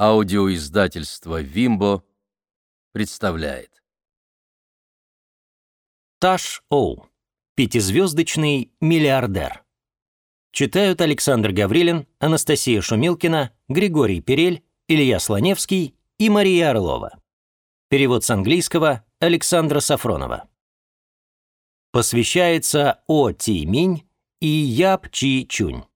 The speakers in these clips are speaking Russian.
Аудиоиздательство «Вимбо» представляет. Таш Оу. Пятизвездочный миллиардер. Читают Александр Гаврилин, Анастасия Шумилкина, Григорий Перель, Илья Слоневский и Мария Орлова. Перевод с английского Александра Сафронова. Посвящается О Ти Минь и Яб Чи Чунь.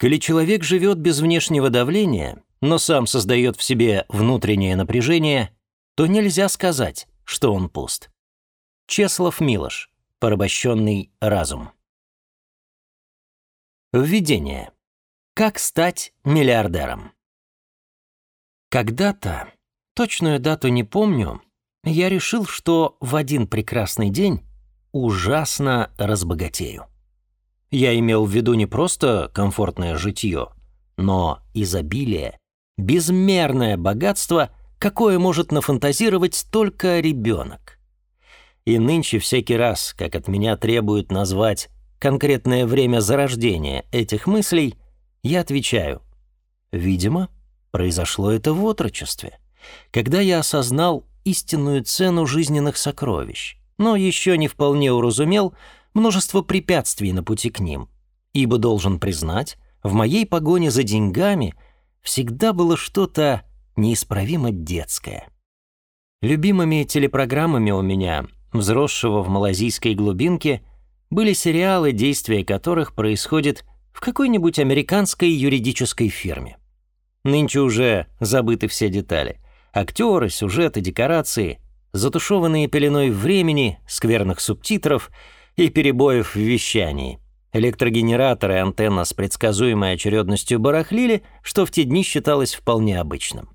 Коли человек живет без внешнего давления, но сам создает в себе внутреннее напряжение, то нельзя сказать, что он пуст. Чеслов Милош, порабощенный разум. Введение. Как стать миллиардером? Когда-то, точную дату не помню, я решил, что в один прекрасный день ужасно разбогатею. Я имел в виду не просто комфортное житье, но изобилие, безмерное богатство, какое может нафантазировать только ребенок. И нынче всякий раз, как от меня требуют назвать конкретное время зарождения этих мыслей, я отвечаю, видимо, произошло это в отрочестве, когда я осознал истинную цену жизненных сокровищ, но еще не вполне уразумел, множество препятствий на пути к ним, ибо, должен признать, в моей погоне за деньгами всегда было что-то неисправимо детское. Любимыми телепрограммами у меня, взросшего в малазийской глубинке, были сериалы, действия которых происходят в какой-нибудь американской юридической фирме. Нынче уже забыты все детали. Актеры, сюжеты, декорации, затушеванные пеленой времени, скверных субтитров — и перебоев в вещании. Электрогенераторы и антенна с предсказуемой очередностью барахлили, что в те дни считалось вполне обычным.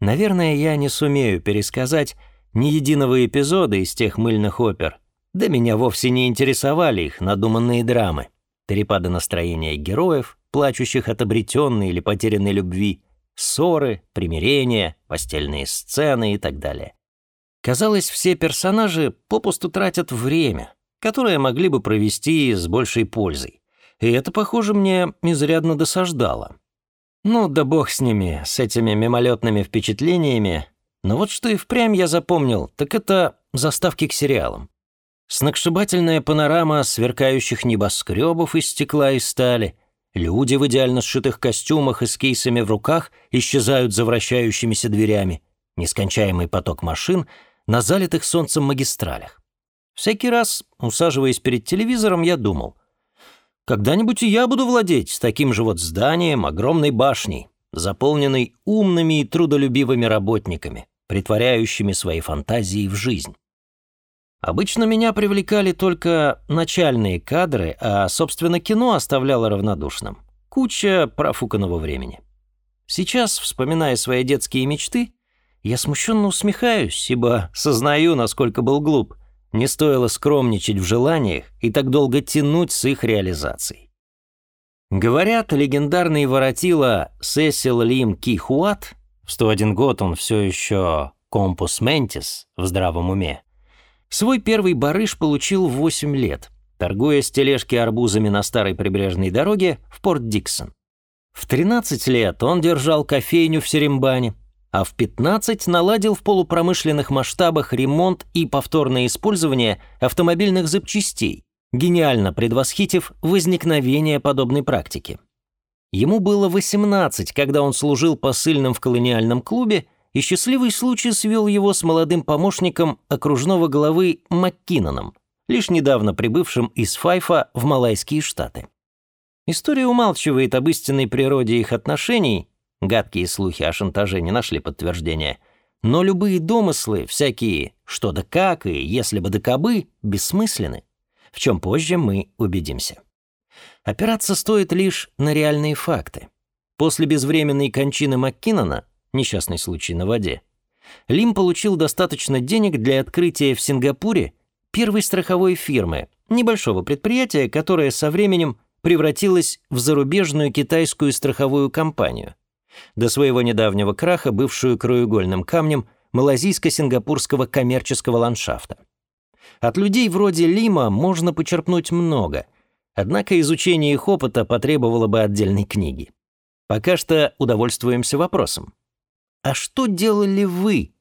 Наверное, я не сумею пересказать ни единого эпизода из тех мыльных опер, да меня вовсе не интересовали их надуманные драмы, перепады настроения героев, плачущих от обретенной или потерянной любви, ссоры, примирения, постельные сцены и так далее. Казалось, все персонажи попусту тратят время, которые могли бы провести с большей пользой. И это, похоже, мне изрядно досаждало. Ну, да бог с ними, с этими мимолетными впечатлениями. Но вот что и впрямь я запомнил, так это заставки к сериалам. Сногсшибательная панорама сверкающих небоскребов из стекла и стали. Люди в идеально сшитых костюмах и с кейсами в руках исчезают за вращающимися дверями. Нескончаемый поток машин на залитых солнцем магистралях. Всякий раз, усаживаясь перед телевизором, я думал, когда-нибудь и я буду владеть таким же вот зданием, огромной башней, заполненной умными и трудолюбивыми работниками, притворяющими свои фантазии в жизнь. Обычно меня привлекали только начальные кадры, а, собственно, кино оставляло равнодушным. Куча профуканного времени. Сейчас, вспоминая свои детские мечты, я смущенно усмехаюсь, ибо сознаю, насколько был глуп – не стоило скромничать в желаниях и так долго тянуть с их реализацией. Говорят, легендарный воротила Сесил Лим Кихуат, в 101 год он все еще компус ментис в здравом уме, свой первый барыш получил в 8 лет, торгуя с тележки арбузами на старой прибрежной дороге в Порт Диксон. В 13 лет он держал кофейню в Серембане, а в 15 наладил в полупромышленных масштабах ремонт и повторное использование автомобильных запчастей, гениально предвосхитив возникновение подобной практики. Ему было 18, когда он служил посыльным в колониальном клубе, и счастливый случай свел его с молодым помощником окружного главы Маккиноном, лишь недавно прибывшим из Файфа в Малайские Штаты. История умалчивает об истинной природе их отношений, Гадкие слухи о шантаже не нашли подтверждения. Но любые домыслы, всякие «что да как» и «если бы да кабы» бессмысленны, в чем позже мы убедимся. Опираться стоит лишь на реальные факты. После безвременной кончины Маккинона, несчастный случай на воде, Лим получил достаточно денег для открытия в Сингапуре первой страховой фирмы, небольшого предприятия, которое со временем превратилось в зарубежную китайскую страховую компанию до своего недавнего краха бывшую краеугольным камнем малазийско-сингапурского коммерческого ландшафта. От людей вроде Лима можно почерпнуть много, однако изучение их опыта потребовало бы отдельной книги. Пока что удовольствуемся вопросом. А что делали вы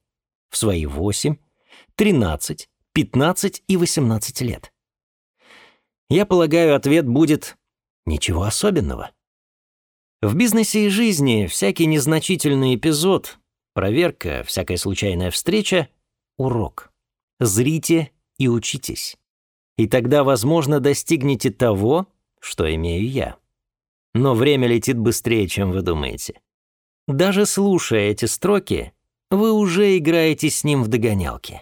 в свои 8, 13, 15 и 18 лет? Я полагаю, ответ будет «ничего особенного». В бизнесе и жизни всякий незначительный эпизод, проверка, всякая случайная встреча — урок. Зрите и учитесь. И тогда, возможно, достигнете того, что имею я. Но время летит быстрее, чем вы думаете. Даже слушая эти строки, вы уже играете с ним в догонялки.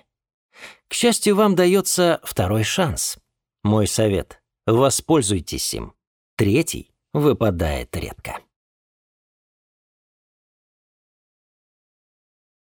К счастью, вам дается второй шанс. Мой совет – воспользуйтесь им. Третий выпадает редко.